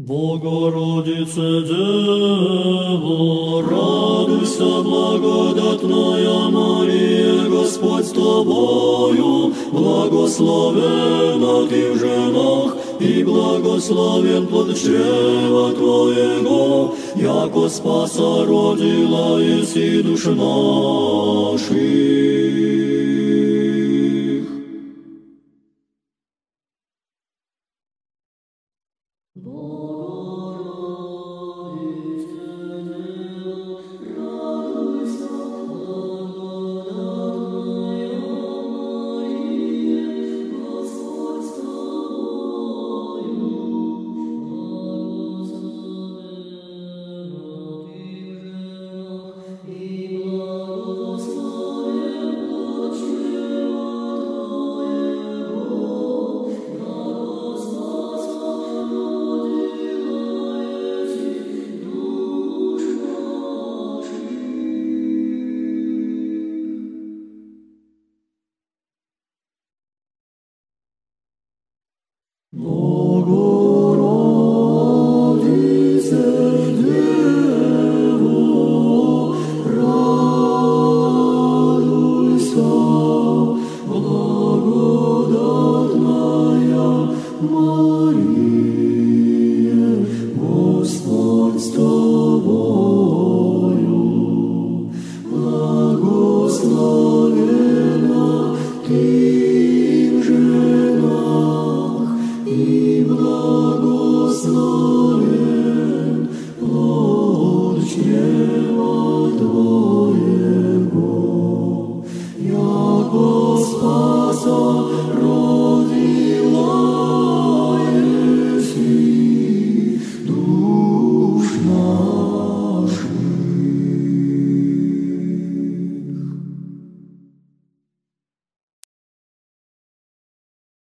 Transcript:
Богородице Дева, радуйся, благодатная Мария, Господь с тобою, благословена ты в женах, и благословен плод чрева Твоего, яко спаса родила еси душ наших. Bororo 모고 благослови.